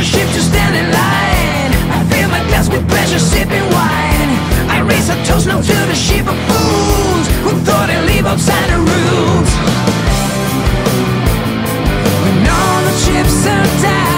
a ship to stand in line. I fill my glass with pleasure, sipping wine. I raise a toast now to the ship of fools who thought they'd live outside the rules. When all the chips are down.